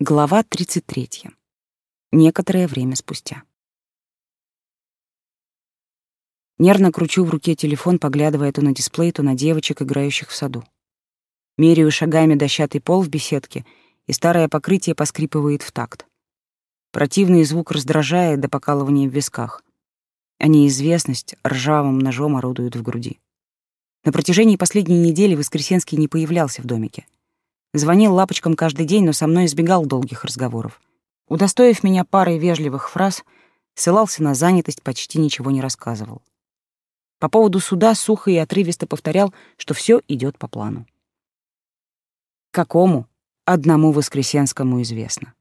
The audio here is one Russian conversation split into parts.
Глава 33. Некоторое время спустя. Нервно кручу в руке телефон, поглядывая то на дисплей, то на девочек, играющих в саду. Меряю шагами дощатый пол в беседке, и старое покрытие поскрипывает в такт. Противный звук раздражает до покалывания в висках, а неизвестность ржавым ножом орудует в груди. На протяжении последней недели Воскресенский не появлялся в домике — Звонил лапочкам каждый день, но со мной избегал долгих разговоров. Удостоив меня парой вежливых фраз, ссылался на занятость, почти ничего не рассказывал. По поводу суда сухо и отрывисто повторял, что все идет по плану. Какому? Одному Воскресенскому известно.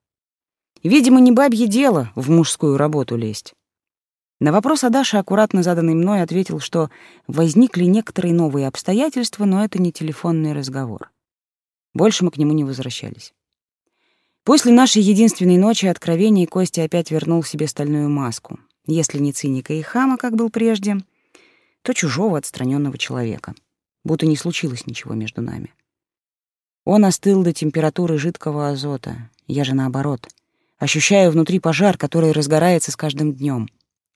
Видимо, не бабье дело в мужскую работу лезть. На вопрос Адаша, аккуратно заданный мной, ответил, что возникли некоторые новые обстоятельства, но это не телефонный разговор. Больше мы к нему не возвращались. После нашей единственной ночи откровений Костя опять вернул себе стальную маску. Если не циника и хама, как был прежде, то чужого отстраненного человека. Будто не случилось ничего между нами. Он остыл до температуры жидкого азота. Я же наоборот. Ощущаю внутри пожар, который разгорается с каждым днем.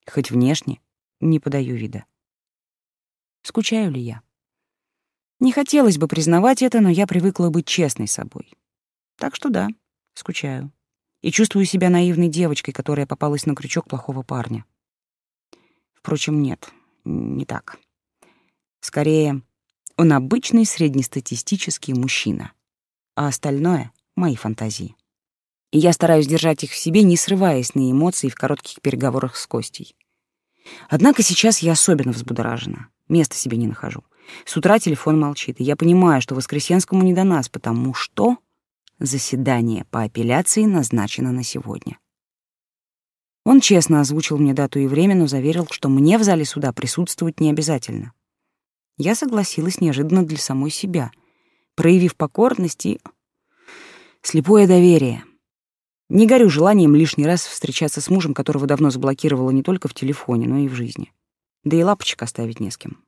Хоть внешне не подаю вида. Скучаю ли я? Не хотелось бы признавать это, но я привыкла быть честной собой. Так что да, скучаю. И чувствую себя наивной девочкой, которая попалась на крючок плохого парня. Впрочем, нет, не так. Скорее, он обычный среднестатистический мужчина, а остальное — мои фантазии. И я стараюсь держать их в себе, не срываясь на эмоции в коротких переговорах с Костей. Однако сейчас я особенно взбудоражена, места себе не нахожу. С утра телефон молчит, и я понимаю, что Воскресенскому не до нас, потому что заседание по апелляции назначено на сегодня. Он честно озвучил мне дату и время, но заверил, что мне в зале суда присутствовать не обязательно. Я согласилась неожиданно для самой себя, проявив покорность и слепое доверие. Не горю желанием лишний раз встречаться с мужем, которого давно заблокировала не только в телефоне, но и в жизни. Да и лапочек оставить не с кем.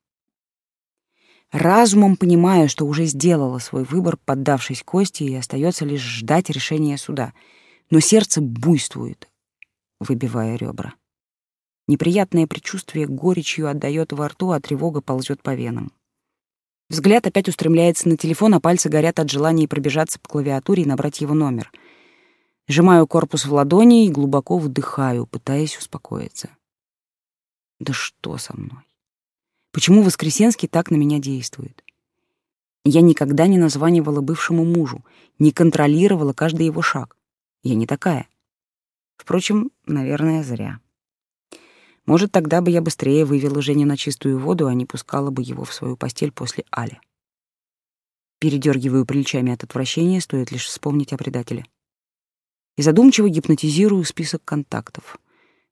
Разумом понимаю, что уже сделала свой выбор, поддавшись Косте, и остается лишь ждать решения суда. Но сердце буйствует, выбивая ребра. Неприятное предчувствие горечью отдает во рту, а тревога ползет по венам. Взгляд опять устремляется на телефон, а пальцы горят от желания пробежаться по клавиатуре и набрать его номер. Сжимаю корпус в ладони и глубоко вдыхаю, пытаясь успокоиться. Да что со мной? Почему Воскресенский так на меня действует? Я никогда не названивала бывшему мужу, не контролировала каждый его шаг. Я не такая. Впрочем, наверное, зря. Может, тогда бы я быстрее вывела Женю на чистую воду, а не пускала бы его в свою постель после Али. Передергиваю плечами от отвращения, стоит лишь вспомнить о предателе. И задумчиво гипнотизирую список контактов.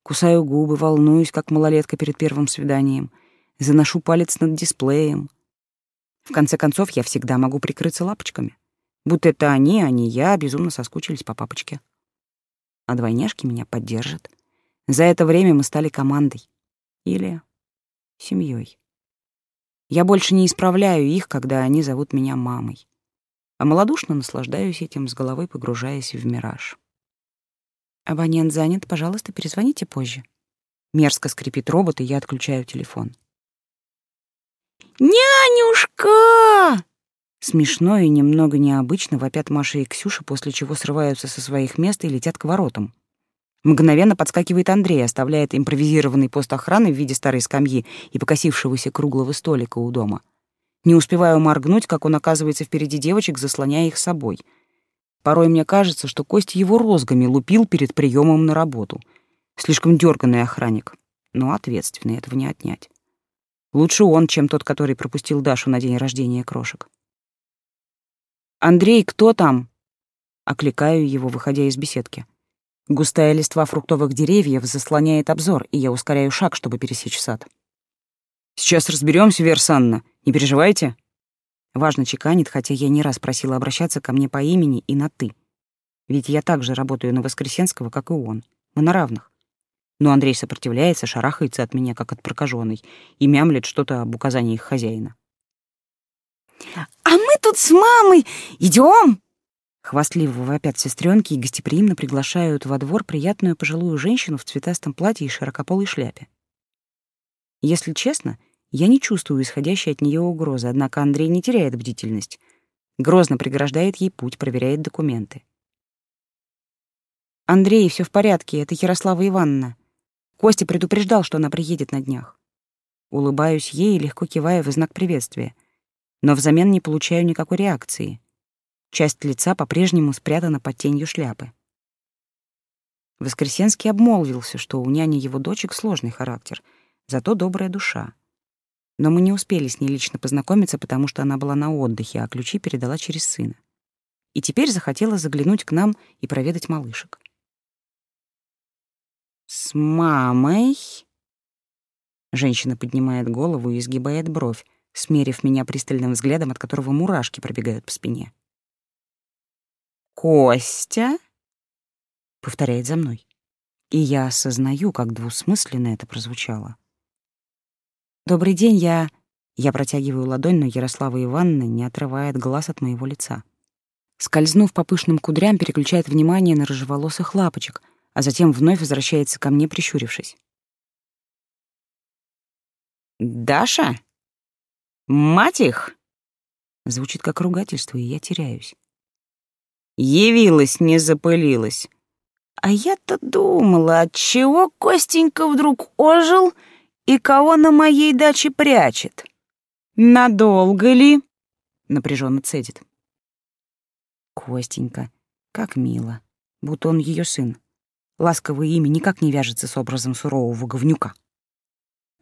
Кусаю губы, волнуюсь, как малолетка перед первым свиданием — заношу палец над дисплеем. В конце концов, я всегда могу прикрыться лапочками. Будто это они, а не я, безумно соскучились по папочке. А двойняшки меня поддержат. За это время мы стали командой. Или семьей. Я больше не исправляю их, когда они зовут меня мамой. А малодушно наслаждаюсь этим, с головой погружаясь в мираж. «Абонент занят, пожалуйста, перезвоните позже». Мерзко скрипит робот, и я отключаю телефон. «Нянюшка!» Смешно и немного необычно вопят Маша и Ксюша, после чего срываются со своих мест и летят к воротам. Мгновенно подскакивает Андрей, оставляет импровизированный пост охраны в виде старой скамьи и покосившегося круглого столика у дома. Не успеваю моргнуть, как он оказывается впереди девочек, заслоняя их собой. Порой мне кажется, что Костя его розгами лупил перед приемом на работу. Слишком дерганный охранник, но ответственный этого не отнять. Лучше он, чем тот, который пропустил Дашу на день рождения крошек. «Андрей, кто там?» Окликаю его, выходя из беседки. Густая листва фруктовых деревьев заслоняет обзор, и я ускоряю шаг, чтобы пересечь сад. «Сейчас разберемся, Версанна, не переживайте». Важно чеканит, хотя я не раз просила обращаться ко мне по имени и на «ты». Ведь я также работаю на Воскресенского, как и он. Мы на равных. Но Андрей сопротивляется, шарахается от меня, как от прокаженной, и мямлет что-то об указании их хозяина. «А мы тут с мамой идем!» Хвастливо вопят сестренки и гостеприимно приглашают во двор приятную пожилую женщину в цветастом платье и широкополой шляпе. Если честно, я не чувствую исходящей от нее угрозы, однако Андрей не теряет бдительность. Грозно преграждает ей путь, проверяет документы. «Андрей, все в порядке, это Ярослава Ивановна. Костя предупреждал, что она приедет на днях». Улыбаюсь ей и легко киваю в знак приветствия, но взамен не получаю никакой реакции. Часть лица по-прежнему спрятана под тенью шляпы. Воскресенский обмолвился, что у няни его дочек сложный характер, зато добрая душа. Но мы не успели с ней лично познакомиться, потому что она была на отдыхе, а ключи передала через сына. И теперь захотела заглянуть к нам и проведать малышек. «С мамой?» Женщина поднимает голову и изгибает бровь, смерив меня пристальным взглядом, от которого мурашки пробегают по спине. «Костя?» — повторяет за мной. И я осознаю, как двусмысленно это прозвучало. «Добрый день, я...» Я протягиваю ладонь, но Ярослава Ивановна не отрывает глаз от моего лица. Скользнув по пышным кудрям, переключает внимание на рыжеволосых лапочек, а затем вновь возвращается ко мне, прищурившись. «Даша? Мать их?» Звучит как ругательство, и я теряюсь. Явилась, не запылилась. А я-то думала, отчего Костенька вдруг ожил и кого на моей даче прячет. Надолго ли? Напряженно цедит. Костенька, как мило, будто он ее сын. Ласковое имя никак не вяжется с образом сурового говнюка.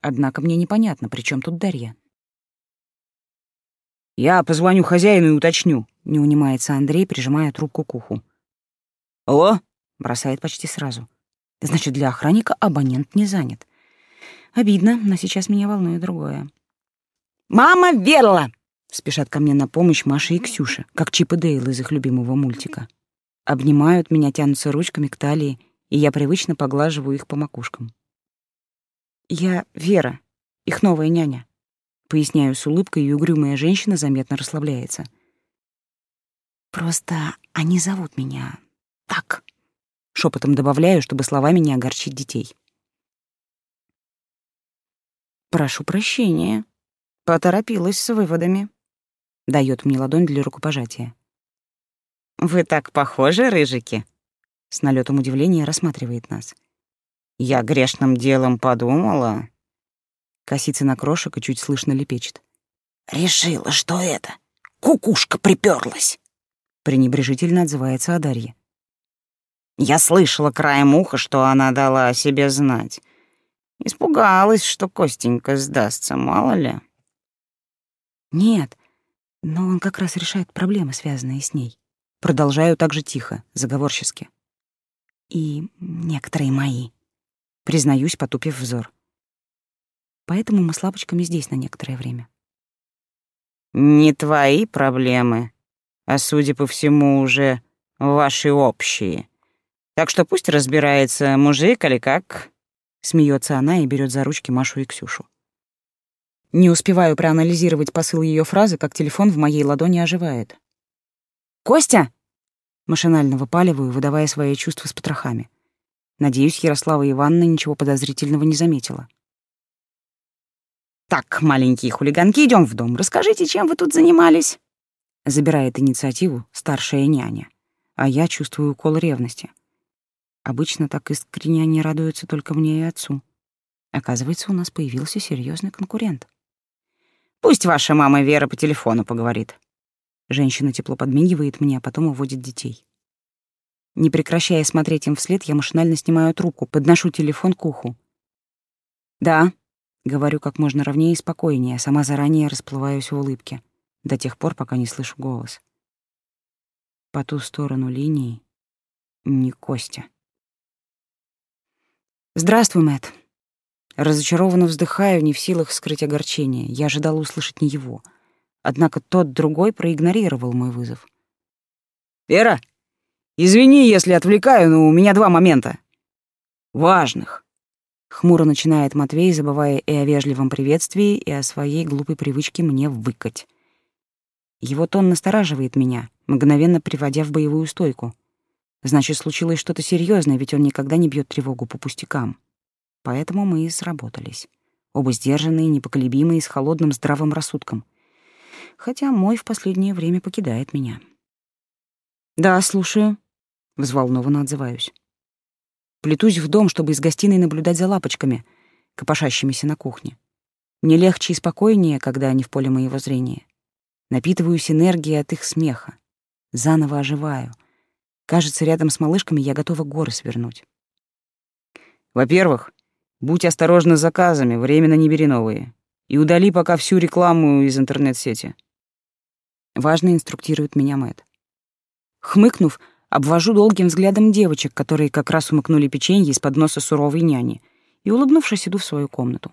Однако мне непонятно, при чем тут Дарья. «Я позвоню хозяину и уточню», — не унимается Андрей, прижимая трубку к уху. «Алло?» — бросает почти сразу. «Значит, для охранника абонент не занят. Обидно, но сейчас меня волнует другое». «Мама Верла!» — спешат ко мне на помощь Маша и Ксюша, как Чип и Дейл из их любимого мультика. Обнимают меня, тянутся ручками к талии, и я привычно поглаживаю их по макушкам. «Я Вера, их новая няня». Поясняю с улыбкой, и угрюмая женщина заметно расслабляется. «Просто они зовут меня так», — шепотом добавляю, чтобы словами не огорчить детей. «Прошу прощения. Поторопилась с выводами», — дает мне ладонь для рукопожатия. «Вы так похожи, рыжики?» — с налетом удивления рассматривает нас. «Я грешным делом подумала, Косится на крошек и чуть слышно лепечет. «Решила, что это? Кукушка приперлась!» Пренебрежительно отзывается о Дарье. Я слышала краем уха, что она дала о себе знать. Испугалась, что Костенька сдастся, мало ли. Нет, но он как раз решает проблемы, связанные с ней. Продолжаю так же тихо, заговорчески. И некоторые мои. Признаюсь, потупив взор поэтому мы с лапочками здесь на некоторое время. Не твои проблемы, а, судя по всему, уже ваши общие. Так что пусть разбирается, мужик или как. Смеется она и берет за ручки Машу и Ксюшу. Не успеваю проанализировать посыл ее фразы, как телефон в моей ладони оживает. «Костя!» Машинально выпаливаю, выдавая свои чувства с потрохами. Надеюсь, Ярослава Ивановна ничего подозрительного не заметила. «Так, маленькие хулиганки, идем в дом. Расскажите, чем вы тут занимались?» Забирает инициативу старшая няня, а я чувствую укол ревности. Обычно так искренне они радуются только мне и отцу. Оказывается, у нас появился серьезный конкурент. «Пусть ваша мама Вера по телефону поговорит». Женщина тепло подмигивает мне, а потом уводит детей. Не прекращая смотреть им вслед, я машинально снимаю трубку, подношу телефон к уху. «Да», Говорю как можно ровнее и спокойнее, а сама заранее расплываюсь в улыбке, до тех пор, пока не слышу голос. По ту сторону линии не Костя. «Здравствуй, Мэтт. Разочарованно вздыхаю, не в силах скрыть огорчение. Я ожидала услышать не его. Однако тот другой проигнорировал мой вызов. «Вера, извини, если отвлекаю, но у меня два момента. Важных. Хмуро начинает Матвей, забывая и о вежливом приветствии, и о своей глупой привычке мне выкать. Его тон настораживает меня, мгновенно приводя в боевую стойку. Значит, случилось что-то серьезное, ведь он никогда не бьет тревогу по пустякам. Поэтому мы и сработались. Оба сдержанные, непоколебимые, с холодным здравым рассудком. Хотя мой в последнее время покидает меня. «Да, слушаю», — взволнованно отзываюсь. Плетусь в дом, чтобы из гостиной наблюдать за лапочками, копошащимися на кухне. Мне легче и спокойнее, когда они в поле моего зрения. Напитываюсь энергией от их смеха. Заново оживаю. Кажется, рядом с малышками я готова горы свернуть. Во-первых, будь осторожна с заказами, временно не бери новые. И удали пока всю рекламу из интернет-сети. Важно инструктирует меня Мэт. Хмыкнув, обвожу долгим взглядом девочек, которые как раз умыкнули печенье из-под носа суровой няни, и, улыбнувшись, иду в свою комнату.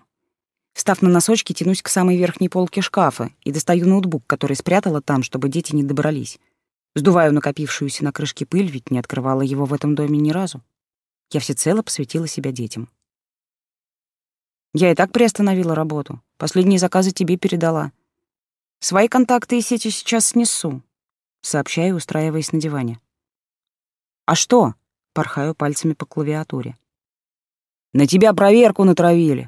Встав на носочки, тянусь к самой верхней полке шкафа и достаю ноутбук, который спрятала там, чтобы дети не добрались. Сдуваю накопившуюся на крышке пыль, ведь не открывала его в этом доме ни разу. Я всецело посвятила себя детям. Я и так приостановила работу. Последние заказы тебе передала. Свои контакты и сети сейчас снесу, сообщаю, устраиваясь на диване. А что? Порхаю пальцами по клавиатуре. На тебя проверку натравили.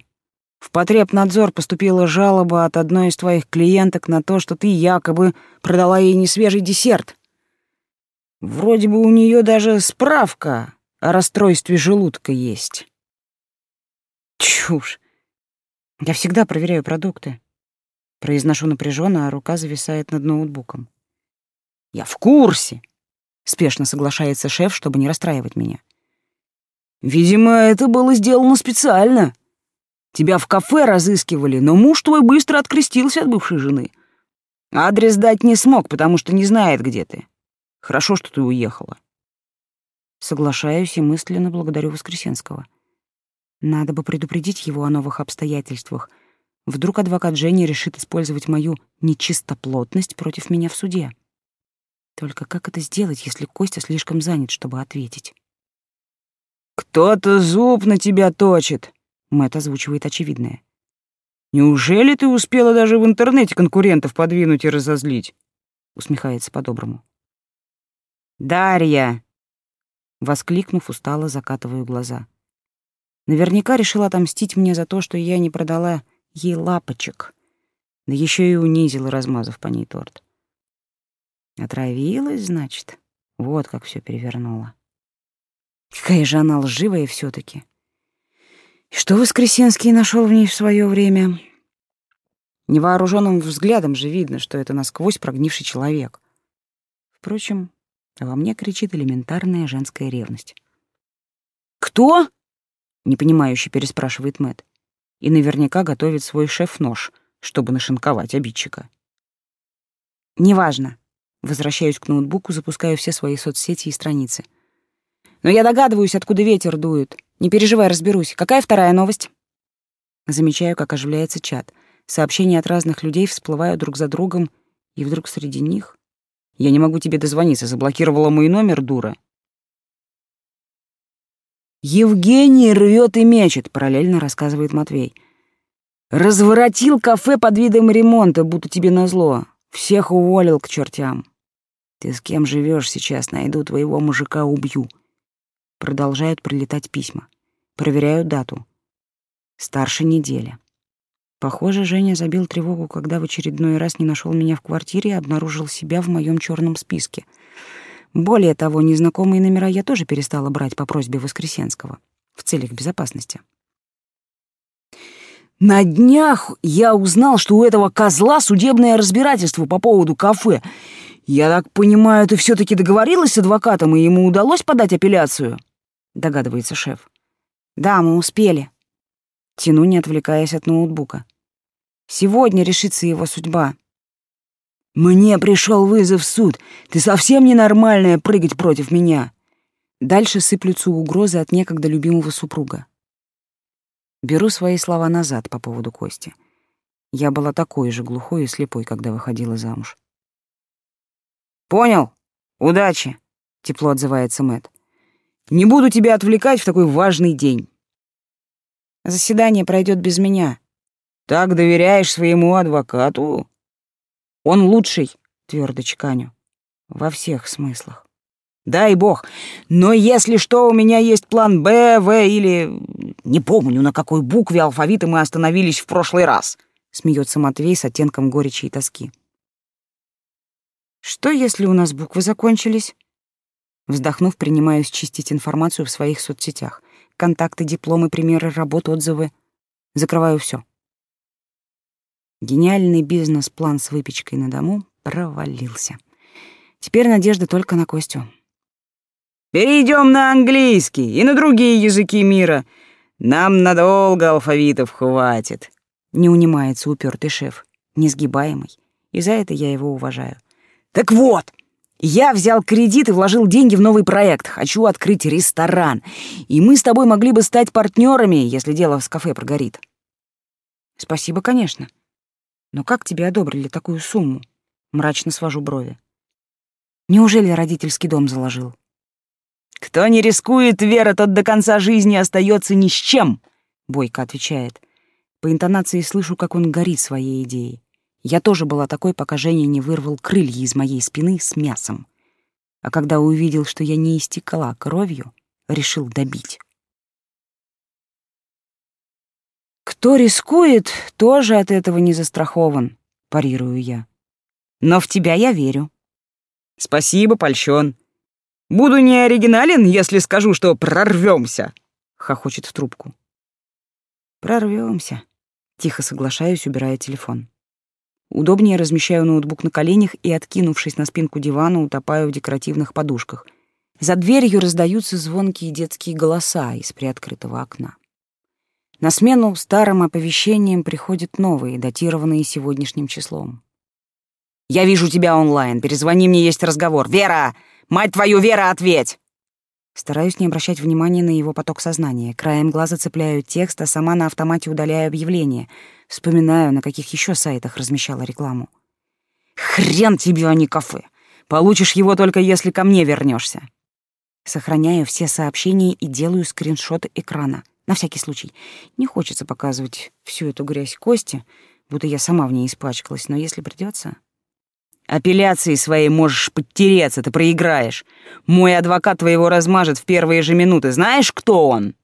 В потребнадзор поступила жалоба от одной из твоих клиенток на то, что ты якобы продала ей несвежий десерт. Вроде бы у нее даже справка о расстройстве желудка есть. Чушь. Я всегда проверяю продукты. Произношу напряженно, а рука зависает над ноутбуком. Я в курсе. Спешно соглашается шеф, чтобы не расстраивать меня. Видимо, это было сделано специально. Тебя в кафе разыскивали, но муж твой быстро открестился от бывшей жены. Адрес дать не смог, потому что не знает, где ты. Хорошо, что ты уехала. Соглашаюсь и мысленно благодарю Воскресенского. Надо бы предупредить его о новых обстоятельствах. Вдруг адвокат Женя решит использовать мою нечистоплотность против меня в суде. Только как это сделать, если Костя слишком занят, чтобы ответить? «Кто-то зуб на тебя точит», Мэтт озвучивает очевидное. «Неужели ты успела даже в интернете конкурентов подвинуть и разозлить?» Усмехается по-доброму. «Дарья!» Воскликнув, устало закатываю глаза. Наверняка решила отомстить мне за то, что я не продала ей лапочек. Да еще и унизила, размазав по ней торт. Отравилась, значит? Вот как все перевернула. Какая же она лживая все таки и что Воскресенский нашел в ней в свое время? Невооруженным взглядом же видно, что это насквозь прогнивший человек. Впрочем, во мне кричит элементарная женская ревность. «Кто?» — непонимающе переспрашивает Мэт, И наверняка готовит свой шеф-нож, чтобы нашинковать обидчика. «Неважно». Возвращаюсь к ноутбуку, запускаю все свои соцсети и страницы. «Но я догадываюсь, откуда ветер дует. Не переживай, разберусь. Какая вторая новость? Замечаю, как оживляется чат. Сообщения от разных людей всплывают друг за другом, и вдруг среди них... Я не могу тебе дозвониться, заблокировала мой номер, дура. Евгений рвет и мечет, параллельно рассказывает Матвей. Разворотил кафе под видом ремонта, будто тебе назло. Всех уволил к чертям. Ты с кем живешь сейчас? Найду твоего мужика, убью. Продолжают прилетать письма. Проверяю дату. Старше недели. Похоже, Женя забил тревогу, когда в очередной раз не нашел меня в квартире и обнаружил себя в моем черном списке. Более того, незнакомые номера я тоже перестала брать по просьбе Воскресенского в целях безопасности. На днях я узнал, что у этого козла судебное разбирательство по поводу кафе. Я так понимаю, ты все таки договорилась с адвокатом, и ему удалось подать апелляцию? догадывается шеф. Да, мы успели. Тяну, не отвлекаясь от ноутбука. Сегодня решится его судьба. Мне пришел вызов в суд. Ты совсем ненормальная прыгать против меня. Дальше сыплются угрозы от некогда любимого супруга. Беру свои слова назад по поводу Кости. Я была такой же глухой и слепой, когда выходила замуж. Понял. Удачи, тепло отзывается Мэт. Не буду тебя отвлекать в такой важный день. Заседание пройдет без меня. Так доверяешь своему адвокату? Он лучший, Твердо чеканю. Во всех смыслах. Дай бог. Но если что, у меня есть план Б, В или... Не помню, на какой букве алфавита мы остановились в прошлый раз. Смеется Матвей с оттенком горечи и тоски. Что, если у нас буквы закончились? Вздохнув, принимаюсь чистить информацию в своих соцсетях. Контакты, дипломы, примеры работ, отзывы. Закрываю все. Гениальный бизнес-план с выпечкой на дому провалился. Теперь надежда только на Костю. Перейдем на английский и на другие языки мира. Нам надолго алфавитов хватит. Не унимается упертый шеф, несгибаемый, и за это я его уважаю. Так вот, я взял кредит и вложил деньги в новый проект. Хочу открыть ресторан. И мы с тобой могли бы стать партнерами, если дело с кафе прогорит. Спасибо, конечно. Но как тебе одобрили такую сумму? Мрачно свожу брови. Неужели родительский дом заложил? Кто не рискует, Вера, тот до конца жизни остается ни с чем, Бойко отвечает. По интонации слышу, как он горит своей идеей. Я тоже была такой, пока Женя не вырвал крылья из моей спины с мясом. А когда увидел, что я не истекала кровью, решил добить. «Кто рискует, тоже от этого не застрахован», — парирую я. «Но в тебя я верю». «Спасибо, польщен. Буду не оригинален, если скажу, что прорвемся», — хохочет в трубку. «Прорвемся», — тихо соглашаюсь, убирая телефон. Удобнее размещаю ноутбук на коленях и, откинувшись на спинку дивана, утопаю в декоративных подушках. За дверью раздаются звонкие детские голоса из приоткрытого окна. На смену старым оповещениям приходят новые, датированные сегодняшним числом. «Я вижу тебя онлайн. Перезвони мне, есть разговор. Вера! Мать твою, Вера, ответь!» Стараюсь не обращать внимания на его поток сознания. Краем глаза цепляю текст, а сама на автомате удаляю объявление. Вспоминаю, на каких еще сайтах размещала рекламу. «Хрен тебе, а не кафе! Получишь его только если ко мне вернешься. Сохраняю все сообщения и делаю скриншоты экрана. На всякий случай. Не хочется показывать всю эту грязь Кости, будто я сама в ней испачкалась, но если придется, Апелляции своей можешь подтереться, ты проиграешь. Мой адвокат твоего размажет в первые же минуты. Знаешь, кто он?»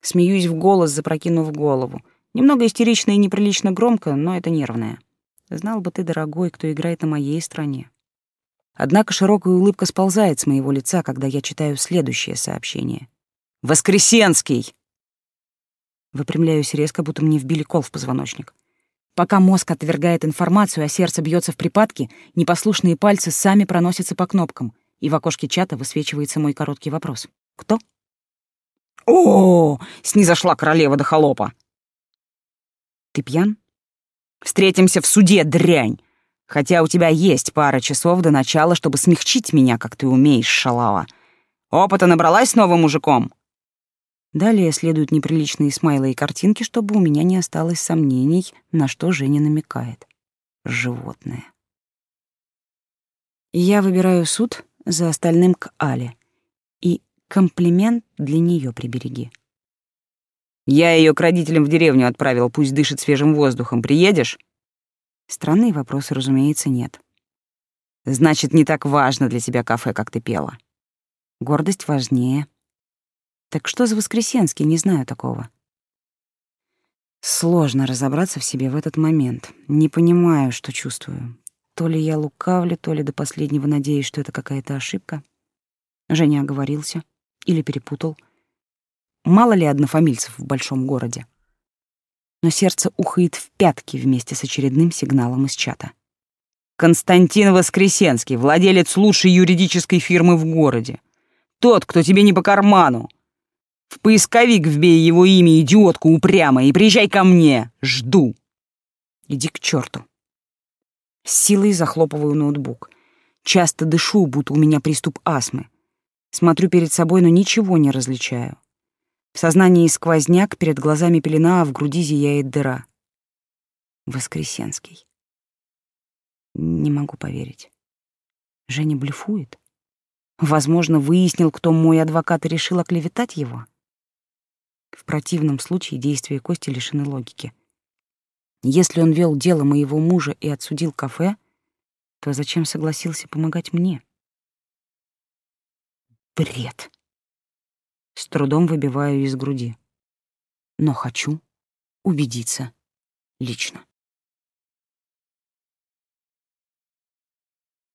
Смеюсь в голос, запрокинув голову. Немного истерично и неприлично громко, но это нервное. Знал бы ты, дорогой, кто играет на моей стороне. Однако широкая улыбка сползает с моего лица, когда я читаю следующее сообщение. «Воскресенский!» Выпрямляюсь резко, будто мне вбили кол в позвоночник. Пока мозг отвергает информацию, а сердце бьется в припадке, непослушные пальцы сами проносятся по кнопкам, и в окошке чата высвечивается мой короткий вопрос. «Кто?» «О, снизошла королева до холопа!» «Ты пьян?» «Встретимся в суде, дрянь! Хотя у тебя есть пара часов до начала, чтобы смягчить меня, как ты умеешь, шалава. Опыта набралась с новым мужиком?» Далее следуют неприличные смайлы и картинки, чтобы у меня не осталось сомнений, на что Женя намекает. Животное. Я выбираю суд за остальным к Але. И комплимент для нее прибереги. Я ее к родителям в деревню отправил, пусть дышит свежим воздухом. Приедешь? Странные вопросы, разумеется, нет. Значит, не так важно для тебя кафе, как ты пела. Гордость важнее. Так что за Воскресенский, не знаю такого. Сложно разобраться в себе в этот момент. Не понимаю, что чувствую. То ли я лукавлю, то ли до последнего надеюсь, что это какая-то ошибка. Женя оговорился или перепутал. Мало ли однофамильцев в большом городе. Но сердце ухает в пятки вместе с очередным сигналом из чата. Константин Воскресенский, владелец лучшей юридической фирмы в городе. Тот, кто тебе не по карману. В поисковик вбей его имя, идиотку упрямая, и приезжай ко мне. Жду. Иди к черту. С силой захлопываю ноутбук. Часто дышу, будто у меня приступ астмы. Смотрю перед собой, но ничего не различаю. В сознании сквозняк, перед глазами пелена, а в груди зияет дыра. Воскресенский. Не могу поверить. Женя блефует? Возможно, выяснил, кто мой адвокат и решил оклеветать его? В противном случае действия Кости лишены логики. Если он вел дело моего мужа и отсудил кафе, то зачем согласился помогать мне? Бред. С трудом выбиваю из груди. Но хочу убедиться лично.